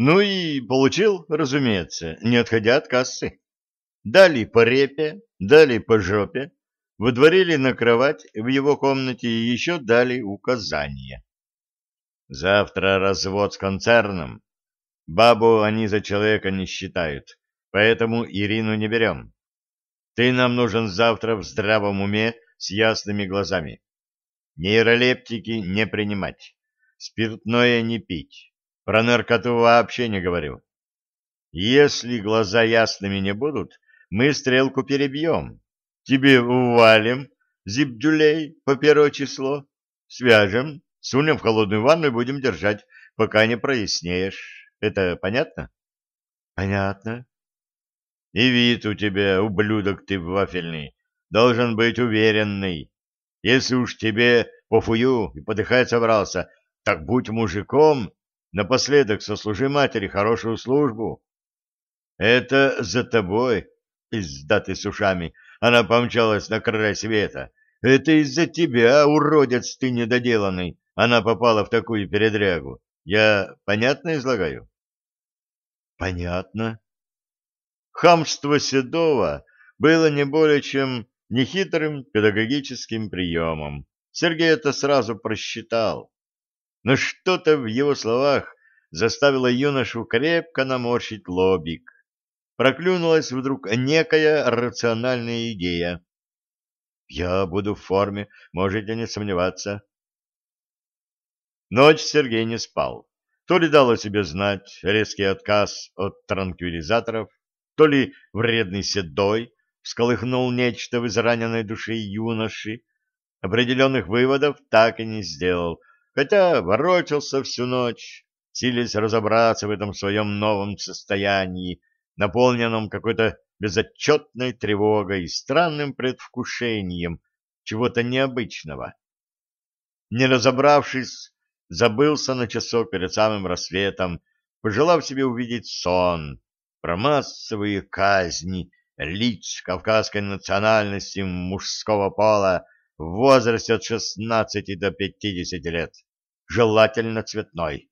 Ну и получил, разумеется, не отходя от кассы. Дали по репе, дали по жопе, выдворили на кровать в его комнате и еще дали указания. Завтра развод с концерном. Бабу они за человека не считают, поэтому Ирину не берем. Ты нам нужен завтра в здравом уме с ясными глазами. Нейролептики не принимать, спиртное не пить, про наркоту вообще не говорю. Если глаза ясными не будут, мы стрелку перебьем. Тебе увалим зибдюлей по первое число, свяжем, сунем в холодную ванну и будем держать, пока не прояснеешь. Это понятно? Понятно. И вид у тебя, ублюдок ты вафельный, должен быть уверенный. Если уж тебе пофую и подыхать собрался, так будь мужиком, напоследок сослужи матери хорошую службу. Это за тобой, пиздатый с ушами, она помчалась на край света. Это из-за тебя, уродец ты недоделанный, она попала в такую передрягу. Я понятно излагаю? Понятно. Хамство Седова было не более чем нехитрым педагогическим приемом. Сергей это сразу просчитал. Но что-то в его словах заставило юношу крепко наморщить лобик. Проклюнулась вдруг некая рациональная идея. «Я буду в форме, можете не сомневаться». Ночь Сергей не спал. То ли дал о себе знать резкий отказ от транквилизаторов, то ли вредный седой всколыхнул нечто в израненной душе юноши, определенных выводов так и не сделал, хотя ворочался всю ночь, силясь разобраться в этом своем новом состоянии, наполненном какой-то безотчетной тревогой и странным предвкушением чего-то необычного. Не разобравшись, забылся на часок перед самым рассветом, пожелав себе увидеть сон, про казни лиц кавказской национальности мужского пола в возрасте от 16 до 50 лет, желательно цветной.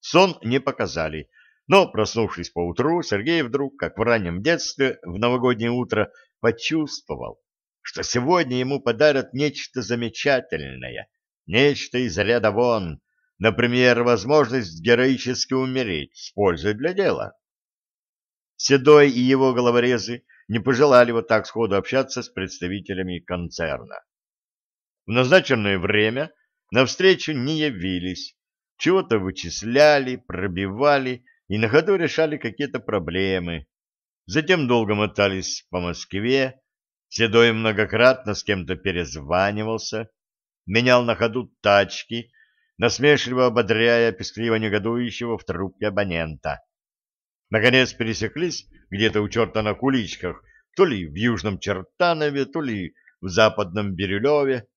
Сон не показали, но, проснувшись поутру, Сергей вдруг, как в раннем детстве, в новогоднее утро, почувствовал, что сегодня ему подарят нечто замечательное, нечто из ряда вон, например, возможность героически умереть с пользой для дела. Седой и его головорезы не пожелали вот так сходу общаться с представителями концерна. В назначенное время навстречу не явились, чего-то вычисляли, пробивали и на ходу решали какие-то проблемы. Затем долго мотались по Москве, Седой многократно с кем-то перезванивался, менял на ходу тачки, насмешливо ободряя пескливо негодующего в трубке абонента. Наконец пересеклись где-то у черта на куличках, то ли в Южном Чертанове, то ли в Западном Бирюлеве.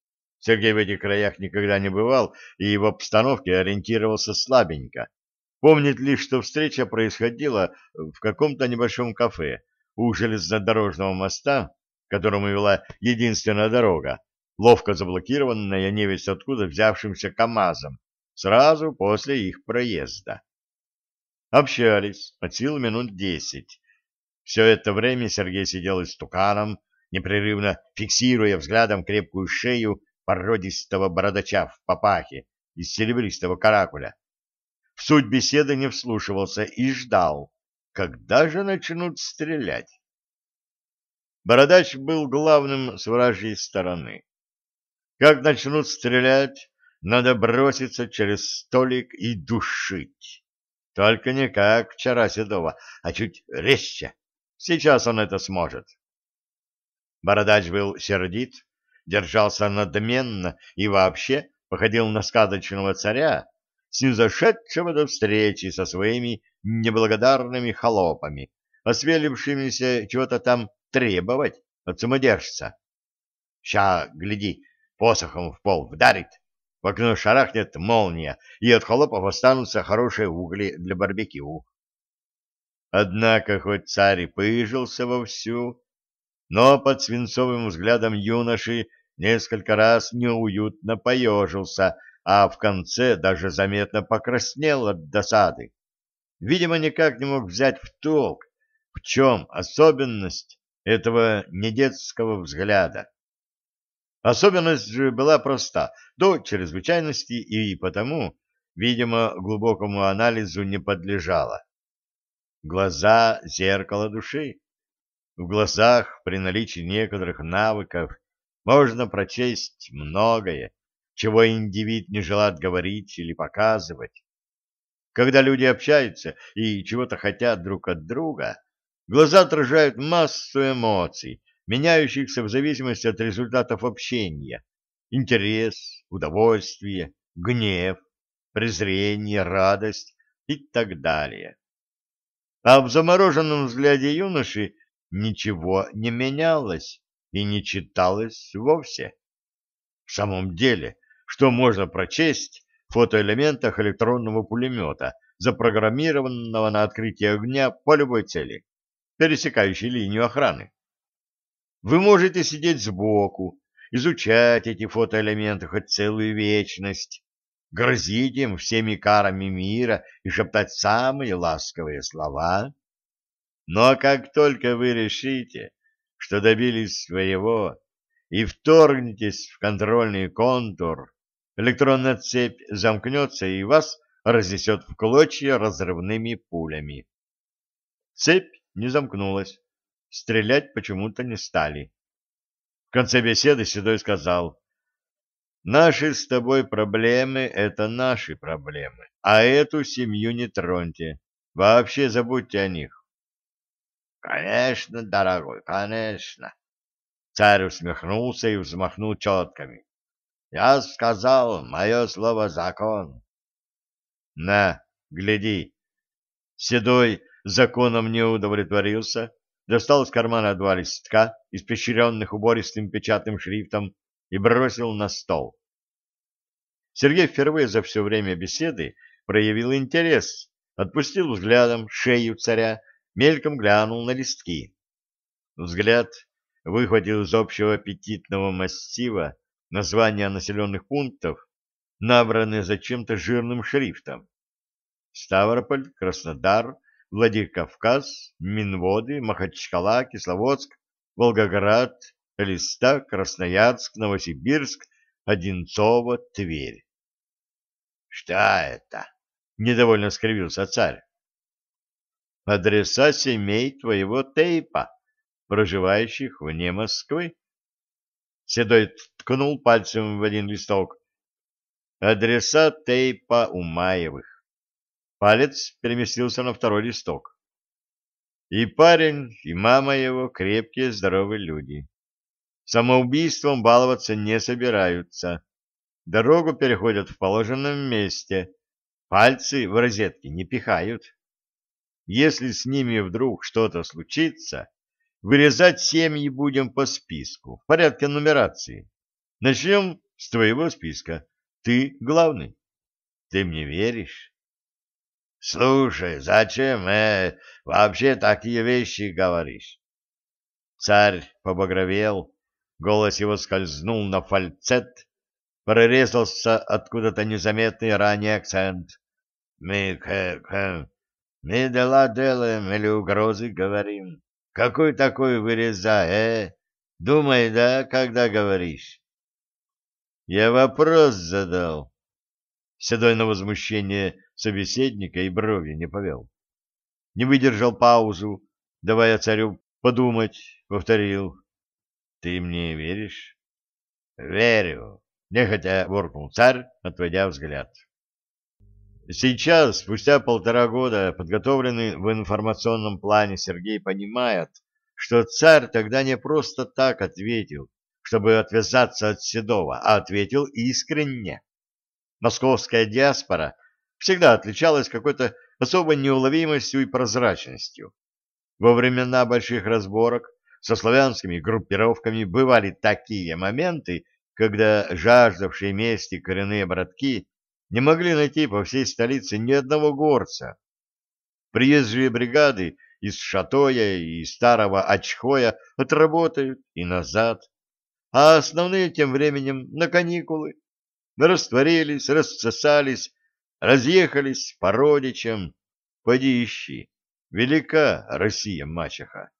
Сергей в этих краях никогда не бывал и в обстановке ориентировался слабенько. Помнит лишь, что встреча происходила в каком-то небольшом кафе у железнодорожного моста, к которому вела единственная дорога, ловко заблокированная невесть откуда взявшимся КАМАЗом, сразу после их проезда. Общались от сил минут десять. Все это время Сергей сидел истуканом, непрерывно фиксируя взглядом крепкую шею породистого бородача в папахе из серебристого каракуля. В суть беседы не вслушивался и ждал, когда же начнут стрелять. Бородач был главным с вражьей стороны. Как начнут стрелять, надо броситься через столик и душить. Только не как вчера Седова, а чуть резче. Сейчас он это сможет. Бородач был сердит, держался надменно и вообще походил на сказочного царя, снизошедшего до встречи со своими неблагодарными холопами, осмелившимися чего-то там требовать от самодержца. Ща, гляди, посохом в пол вдарит, в окно шарахнет молния, и от холопов останутся хорошие угли для барбекю. Однако хоть царь и пыжился вовсю, но под свинцовым взглядом юноши несколько раз неуютно поежился, а в конце даже заметно покраснел от досады. видимо, никак не мог взять в толк, в чем особенность этого недетского взгляда. Особенность же была проста, до чрезвычайности и потому, видимо, глубокому анализу не подлежала. Глаза — зеркало души. В глазах при наличии некоторых навыков можно прочесть многое, чего индивид не желает говорить или показывать. Когда люди общаются и чего-то хотят друг от друга, глаза отражают массу эмоций, меняющихся в зависимости от результатов общения. Интерес, удовольствие, гнев, презрение, радость и так далее. А в замороженном взгляде юноши ничего не менялось и не читалось вовсе. В самом деле, что можно прочесть в фотоэлементах электронного пулемета, запрограммированного на открытие огня по любой цели, пересекающей линию охраны? Вы можете сидеть сбоку, изучать эти фотоэлементы хоть целую вечность, грозить им всеми карами мира и шептать самые ласковые слова, но как только вы решите, что добились своего, и вторгнетесь в контрольный контур, электронная цепь замкнется и вас разнесет в клочья разрывными пулями. Цепь не замкнулась, стрелять почему-то не стали. В конце беседы Седой сказал, «Наши с тобой проблемы — это наши проблемы, а эту семью не троньте, вообще забудьте о них. Конечно, дорогой, конечно. Царь усмехнулся и взмахнул четками. Я сказал, мое слово закон. На, гляди. Седой законом не удовлетворился, достал из кармана два листка, испещренных убористым печатным шрифтом, и бросил на стол. Сергей впервые за все время беседы проявил интерес, отпустил взглядом шею царя мельком глянул на листки. Взгляд выхватил из общего аппетитного массива названия населенных пунктов, набранные зачем-то жирным шрифтом. Ставрополь, Краснодар, Владикавказ, Минводы, Махачкала, Кисловодск, Волгоград, Элиста, Красноярск, Новосибирск, Одинцово, Тверь. — Что это? — недовольно скривился царь адреса семей твоего тейпа, проживающих вне Москвы. Седой ткнул пальцем в один листок. Адреса тейпа Умаевых. Палец переместился на второй листок. И парень, и мама его крепкие, здоровые люди. Самоубийством баловаться не собираются. Дорогу переходят в положенном месте. Пальцы в розетки не пихают. Если с ними вдруг что-то случится, вырезать семьи будем по списку, в порядке нумерации. Начнем с твоего списка. Ты главный. Ты мне веришь? Слушай, зачем э, вообще такие вещи говоришь? Царь побагровел, голос его скользнул на фальцет, прорезался откуда-то незаметный ранее акцент. Мы, хэ, хэ, мы дела делаем или угрозы говорим. Какой такой вырезай, э? Думай, да, когда говоришь? Я вопрос задал. Седой на возмущение собеседника и брови не повел. Не выдержал паузу, давая царю подумать, повторил. Ты мне веришь? Верю, нехотя воркнул царь, отводя взгляд. Сейчас, спустя полтора года, подготовленный в информационном плане Сергей понимает, что царь тогда не просто так ответил, чтобы отвязаться от Седова, а ответил искренне. Московская диаспора всегда отличалась какой-то особой неуловимостью и прозрачностью. Во времена больших разборок со славянскими группировками бывали такие моменты, когда жаждавшие мести коренные братки не могли найти по всей столице ни одного горца. Приезжие бригады из Шатоя и Старого Очхоя отработают и назад, а основные тем временем на каникулы. Растворились, рассосались, разъехались по родичам, Поди ищи. Велика Россия, мачеха.